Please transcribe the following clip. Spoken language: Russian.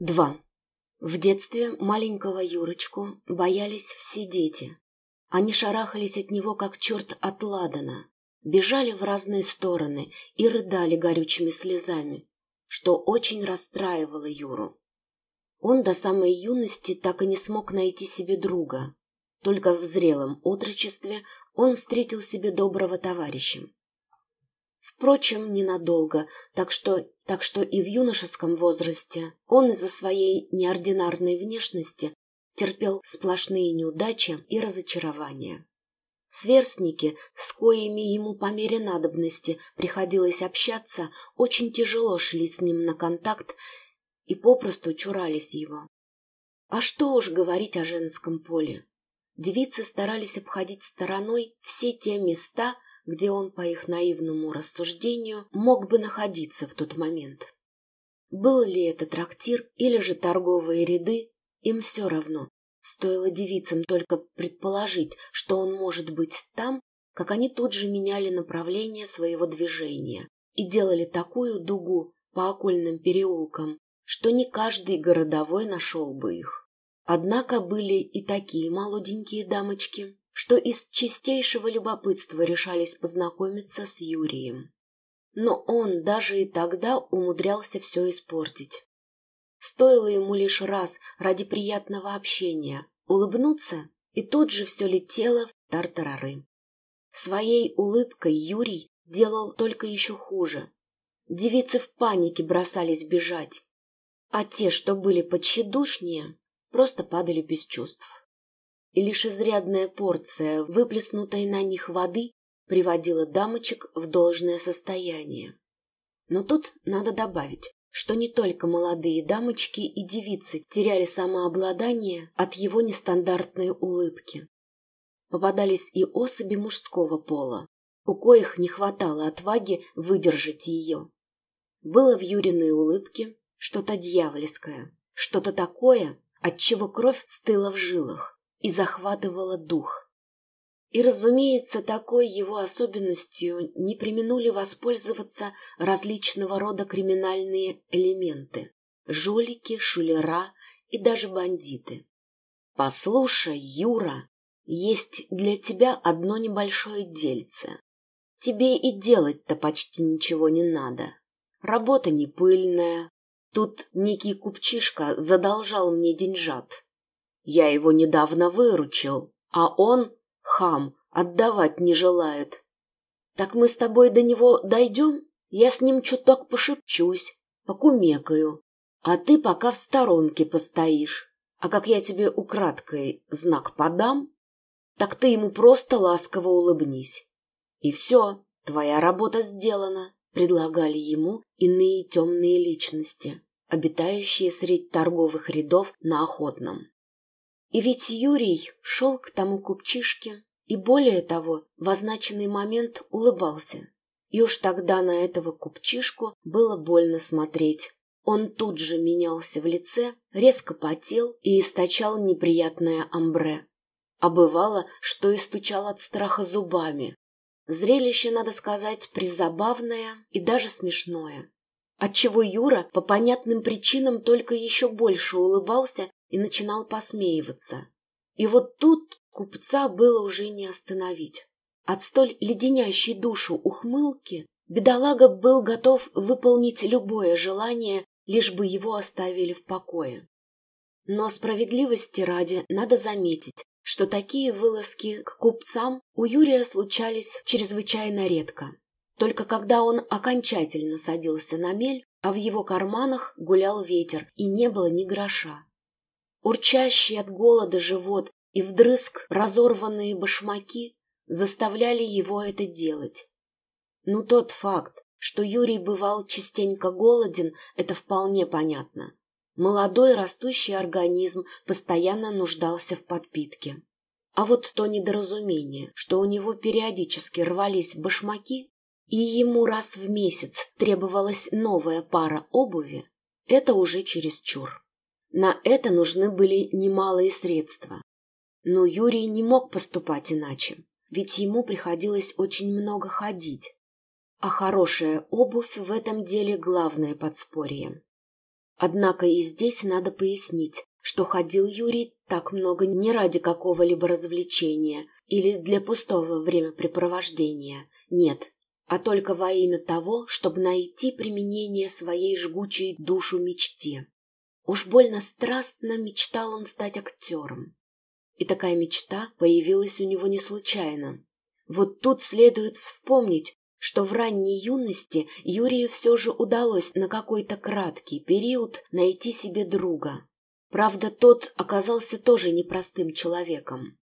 Два. В детстве маленького Юрочку боялись все дети. Они шарахались от него, как черт от ладана, бежали в разные стороны и рыдали горючими слезами, что очень расстраивало Юру. Он до самой юности так и не смог найти себе друга. Только в зрелом отрочестве он встретил себе доброго товарища. Впрочем, ненадолго, так что, так что и в юношеском возрасте он из-за своей неординарной внешности терпел сплошные неудачи и разочарования. Сверстники, с коими ему по мере надобности приходилось общаться, очень тяжело шли с ним на контакт и попросту чурались его. А что уж говорить о женском поле. Девицы старались обходить стороной все те места, где он, по их наивному рассуждению, мог бы находиться в тот момент. Был ли это трактир или же торговые ряды, им все равно. Стоило девицам только предположить, что он может быть там, как они тут же меняли направление своего движения и делали такую дугу по окольным переулкам, что не каждый городовой нашел бы их. Однако были и такие молоденькие дамочки, что из чистейшего любопытства решались познакомиться с Юрием. Но он даже и тогда умудрялся все испортить. Стоило ему лишь раз ради приятного общения улыбнуться, и тут же все летело в тартарары. Своей улыбкой Юрий делал только еще хуже. Девицы в панике бросались бежать, а те, что были подщедушнее, просто падали без чувств. И лишь изрядная порция выплеснутой на них воды приводила дамочек в должное состояние. Но тут надо добавить, что не только молодые дамочки и девицы теряли самообладание от его нестандартной улыбки. Попадались и особи мужского пола, у коих не хватало отваги выдержать ее. Было в Юриной улыбке что-то дьявольское, что-то такое, от чего кровь стыла в жилах и захватывала дух. И, разумеется, такой его особенностью не применули воспользоваться различного рода криминальные элементы — жулики, шулера и даже бандиты. «Послушай, Юра, есть для тебя одно небольшое дельце. Тебе и делать-то почти ничего не надо. Работа не пыльная. Тут некий купчишка задолжал мне деньжат. Я его недавно выручил, а он хам, отдавать не желает. Так мы с тобой до него дойдем? Я с ним чуток пошепчусь, покумекаю, а ты пока в сторонке постоишь. А как я тебе украдкой знак подам, так ты ему просто ласково улыбнись. И все, твоя работа сделана, предлагали ему иные темные личности, обитающие среди торговых рядов на Охотном. И ведь Юрий шел к тому купчишке и, более того, в означенный момент улыбался. И уж тогда на этого купчишку было больно смотреть. Он тут же менялся в лице, резко потел и источал неприятное амбре. А бывало, что и стучал от страха зубами. Зрелище, надо сказать, призабавное и даже смешное. Отчего Юра по понятным причинам только еще больше улыбался и начинал посмеиваться. И вот тут купца было уже не остановить. От столь леденящей душу ухмылки бедолага был готов выполнить любое желание, лишь бы его оставили в покое. Но справедливости ради надо заметить, что такие вылазки к купцам у Юрия случались чрезвычайно редко. Только когда он окончательно садился на мель, а в его карманах гулял ветер, и не было ни гроша. Урчащий от голода живот и вдрызг разорванные башмаки заставляли его это делать. Но тот факт, что Юрий бывал частенько голоден, это вполне понятно. Молодой растущий организм постоянно нуждался в подпитке. А вот то недоразумение, что у него периодически рвались башмаки, и ему раз в месяц требовалась новая пара обуви, это уже чересчур. На это нужны были немалые средства. Но Юрий не мог поступать иначе, ведь ему приходилось очень много ходить. А хорошая обувь в этом деле главное подспорье. Однако и здесь надо пояснить, что ходил Юрий так много не ради какого-либо развлечения или для пустого времяпрепровождения, нет, а только во имя того, чтобы найти применение своей жгучей душу мечте. Уж больно страстно мечтал он стать актером. И такая мечта появилась у него не случайно. Вот тут следует вспомнить, что в ранней юности Юрию все же удалось на какой-то краткий период найти себе друга. Правда, тот оказался тоже непростым человеком.